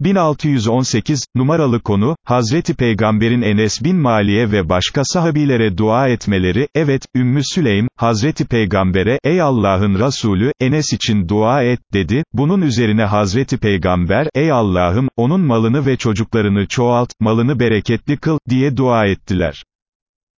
1618, numaralı konu, Hazreti Peygamberin Enes bin Maliye ve başka sahabilere dua etmeleri, evet, Ümmü Süleym, Hazreti Peygamber'e, ey Allah'ın Resulü, Enes için dua et, dedi, bunun üzerine Hazreti Peygamber, ey Allah'ım, onun malını ve çocuklarını çoğalt, malını bereketli kıl, diye dua ettiler.